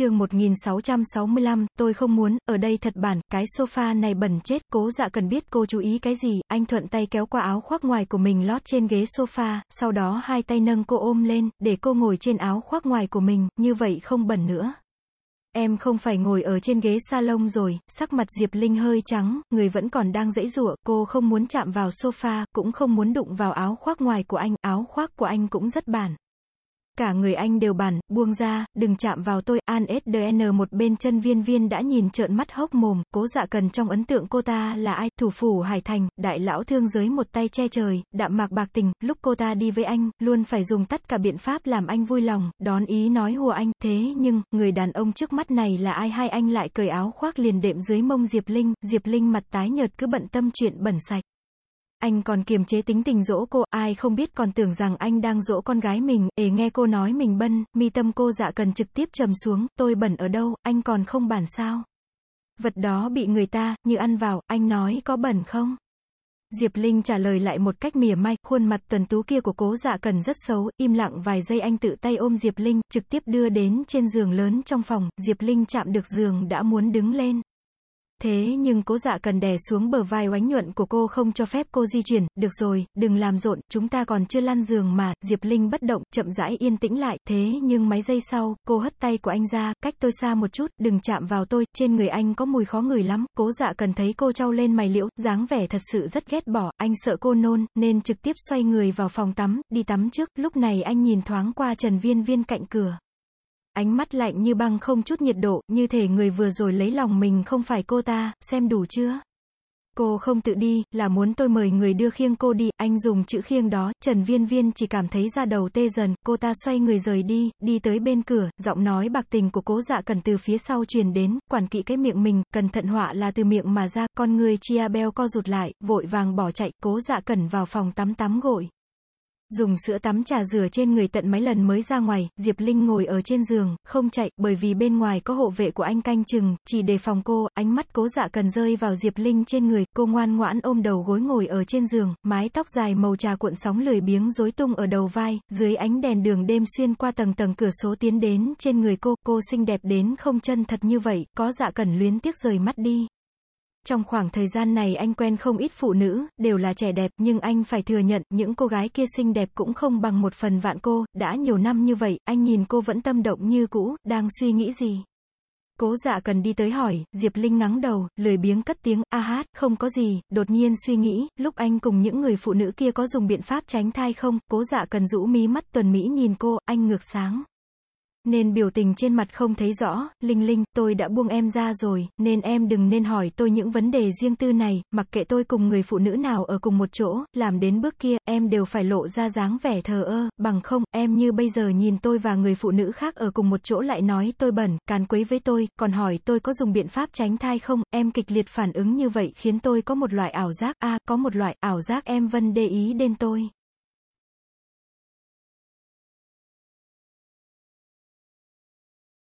chương 1665, tôi không muốn, ở đây thật bản, cái sofa này bẩn chết, cố dạ cần biết cô chú ý cái gì, anh thuận tay kéo qua áo khoác ngoài của mình lót trên ghế sofa, sau đó hai tay nâng cô ôm lên, để cô ngồi trên áo khoác ngoài của mình, như vậy không bẩn nữa. Em không phải ngồi ở trên ghế salon rồi, sắc mặt Diệp Linh hơi trắng, người vẫn còn đang dãy rụa, cô không muốn chạm vào sofa, cũng không muốn đụng vào áo khoác ngoài của anh, áo khoác của anh cũng rất bản. Cả người anh đều bản, buông ra, đừng chạm vào tôi, An SDN một bên chân viên viên đã nhìn trợn mắt hốc mồm, cố dạ cần trong ấn tượng cô ta là ai, thủ phủ Hải Thành, đại lão thương giới một tay che trời, đạm mạc bạc tình, lúc cô ta đi với anh, luôn phải dùng tất cả biện pháp làm anh vui lòng, đón ý nói hùa anh, thế nhưng, người đàn ông trước mắt này là ai? Hai anh lại cởi áo khoác liền đệm dưới mông Diệp Linh, Diệp Linh mặt tái nhợt cứ bận tâm chuyện bẩn sạch. Anh còn kiềm chế tính tình dỗ cô, ai không biết còn tưởng rằng anh đang dỗ con gái mình, ề nghe cô nói mình bân, mi tâm cô dạ cần trực tiếp trầm xuống, tôi bẩn ở đâu, anh còn không bản sao. Vật đó bị người ta, như ăn vào, anh nói có bẩn không? Diệp Linh trả lời lại một cách mỉa mai, khuôn mặt tuần tú kia của cố dạ cần rất xấu, im lặng vài giây anh tự tay ôm Diệp Linh, trực tiếp đưa đến trên giường lớn trong phòng, Diệp Linh chạm được giường đã muốn đứng lên. Thế nhưng cố dạ cần đè xuống bờ vai oánh nhuận của cô không cho phép cô di chuyển, được rồi, đừng làm rộn, chúng ta còn chưa lăn giường mà, Diệp Linh bất động, chậm rãi yên tĩnh lại, thế nhưng mấy giây sau, cô hất tay của anh ra, cách tôi xa một chút, đừng chạm vào tôi, trên người anh có mùi khó ngửi lắm, cố dạ cần thấy cô trao lên mày liễu, dáng vẻ thật sự rất ghét bỏ, anh sợ cô nôn, nên trực tiếp xoay người vào phòng tắm, đi tắm trước, lúc này anh nhìn thoáng qua Trần Viên Viên cạnh cửa. Ánh mắt lạnh như băng không chút nhiệt độ, như thể người vừa rồi lấy lòng mình không phải cô ta, xem đủ chưa? Cô không tự đi, là muốn tôi mời người đưa khiêng cô đi, anh dùng chữ khiêng đó, Trần Viên Viên chỉ cảm thấy da đầu tê dần, cô ta xoay người rời đi, đi tới bên cửa, giọng nói bạc tình của cố dạ cần từ phía sau truyền đến, quản kỵ cái miệng mình, cẩn thận họa là từ miệng mà ra, con người chia beo co rụt lại, vội vàng bỏ chạy, cố dạ cần vào phòng tắm tắm gội. Dùng sữa tắm trà rửa trên người tận mấy lần mới ra ngoài, Diệp Linh ngồi ở trên giường, không chạy, bởi vì bên ngoài có hộ vệ của anh canh chừng, chỉ đề phòng cô, ánh mắt cố dạ cần rơi vào Diệp Linh trên người, cô ngoan ngoãn ôm đầu gối ngồi ở trên giường, mái tóc dài màu trà cuộn sóng lười biếng rối tung ở đầu vai, dưới ánh đèn đường đêm xuyên qua tầng tầng cửa số tiến đến trên người cô, cô xinh đẹp đến không chân thật như vậy, có dạ cần luyến tiếc rời mắt đi. Trong khoảng thời gian này anh quen không ít phụ nữ, đều là trẻ đẹp, nhưng anh phải thừa nhận, những cô gái kia xinh đẹp cũng không bằng một phần vạn cô, đã nhiều năm như vậy, anh nhìn cô vẫn tâm động như cũ, đang suy nghĩ gì. Cố dạ cần đi tới hỏi, Diệp Linh ngắng đầu, lười biếng cất tiếng, a hát, không có gì, đột nhiên suy nghĩ, lúc anh cùng những người phụ nữ kia có dùng biện pháp tránh thai không, cố dạ cần rũ mí mắt tuần Mỹ nhìn cô, anh ngược sáng. Nên biểu tình trên mặt không thấy rõ, Linh Linh, tôi đã buông em ra rồi, nên em đừng nên hỏi tôi những vấn đề riêng tư này, mặc kệ tôi cùng người phụ nữ nào ở cùng một chỗ, làm đến bước kia, em đều phải lộ ra dáng vẻ thờ ơ, bằng không, em như bây giờ nhìn tôi và người phụ nữ khác ở cùng một chỗ lại nói tôi bẩn, càn quấy với tôi, còn hỏi tôi có dùng biện pháp tránh thai không, em kịch liệt phản ứng như vậy khiến tôi có một loại ảo giác, a có một loại ảo giác em vân để ý đến tôi.